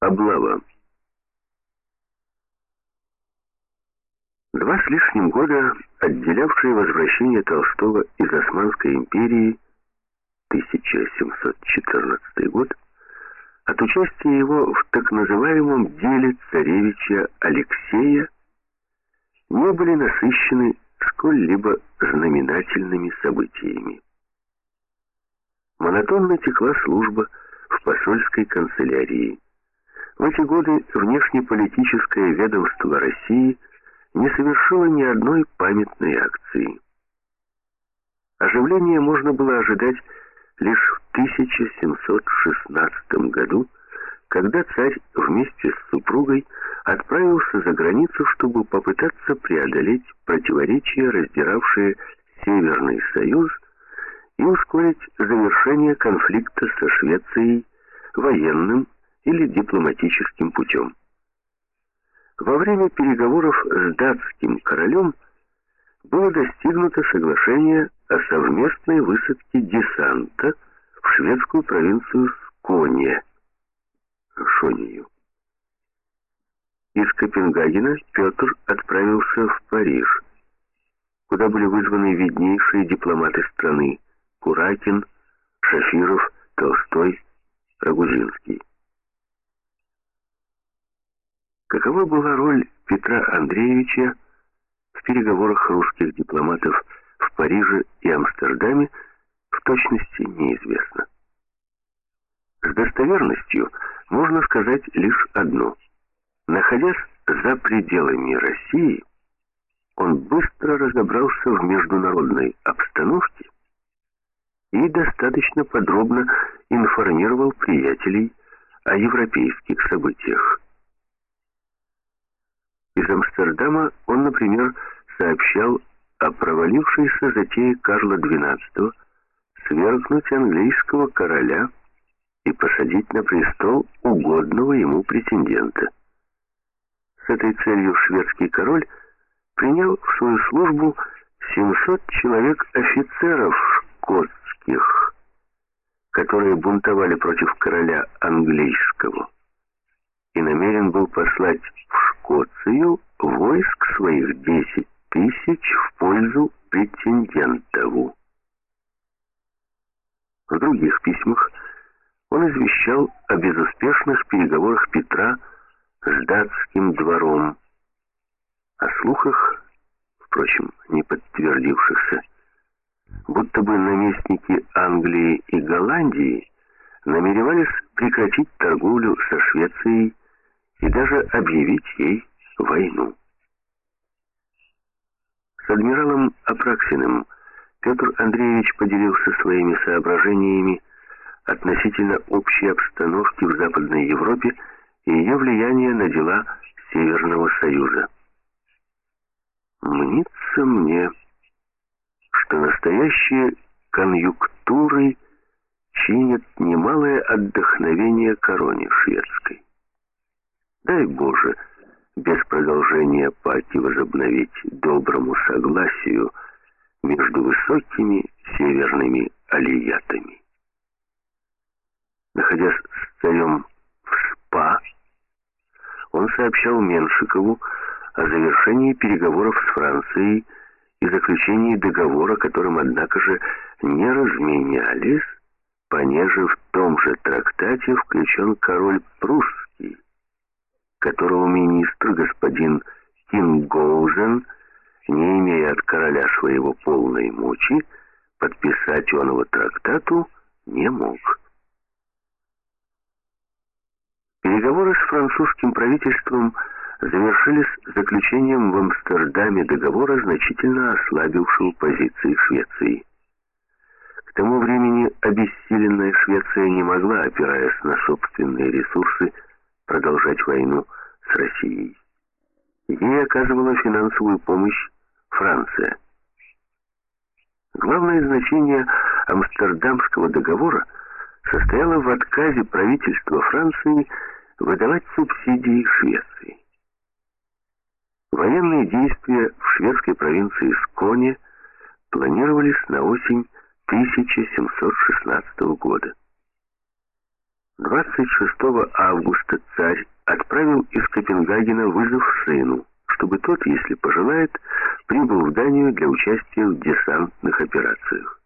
Облава. Два с лишним года, отделявшие возвращение Толстого из Османской империи, 1714 год, от участия его в так называемом деле царевича Алексея, не были насыщены сколь-либо знаменательными событиями. Монотонно текла служба в посольской канцелярии. В эти годы внешнеполитическое ведомство России не совершило ни одной памятной акции. Оживление можно было ожидать лишь в 1716 году, когда царь вместе с супругой отправился за границу, чтобы попытаться преодолеть противоречия, раздиравшие Северный Союз, и ускорить завершение конфликта со Швецией военным или дипломатическим путем. Во время переговоров с датским королем было достигнуто соглашение о совместной высадке десанта в шведскую провинцию Скония, Шонию. Из Копенгагена Петр отправился в Париж, куда были вызваны виднейшие дипломаты страны Куракин, Шафиров, Толстой, Рагузинский. Какова была роль Петра Андреевича в переговорах русских дипломатов в Париже и Амстердаме, в точности неизвестно. С достоверностью можно сказать лишь одно. Находясь за пределами России, он быстро разобрался в международной обстановке и достаточно подробно информировал приятелей о европейских событиях. Из Амстердама он, например, сообщал о провалившейся затее Карла XII свергнуть английского короля и посадить на престол угодного ему претендента. С этой целью шведский король принял в свою службу 700 человек офицеров шкотских, которые бунтовали против короля английского, и намерен был послать в Шкоцию войск своих 10 тысяч в пользу претендентову. В других письмах он извещал о безуспешных переговорах Петра с датским двором, о слухах, впрочем, не подтвердившихся, будто бы наместники Англии и Голландии намеревались прекратить торговлю со Швецией и даже объявить ей войну. С адмиралом Апраксиным Петр Андреевич поделился своими соображениями относительно общей обстановки в Западной Европе и ее влияния на дела Северного Союза. «Мнится мне, что настоящие конъюнктуры чинят немалое отдохновение короне шведской. Дай Боже, без продолжения пати возобновить доброму согласию между высокими северными алиятами. Находясь с царем в СПА, он сообщал Меншикову о завершении переговоров с Францией и заключении договора, которым, однако же, не разменялись, понеже в том же трактате включен король прусский, которого министр господин Кингоузен, не имея от короля своего полной мочи, подписать оного трактату не мог. Переговоры с французским правительством завершились заключением в Амстердаме договора, значительно ослабившего позиции Швеции. К тому времени обессиленная Швеция не могла, опираясь на собственные ресурсы, продолжать войну с Россией. Ей оказывала финансовую помощь Франция. Главное значение Амстердамского договора состояло в отказе правительства Франции выдавать субсидии Швеции. Военные действия в шведской провинции Сконе планировались на осень 1716 года. 26 августа царь отправил из Копенгагена вызов сыну, чтобы тот, если пожелает, прибыл в Данию для участия в десантных операциях.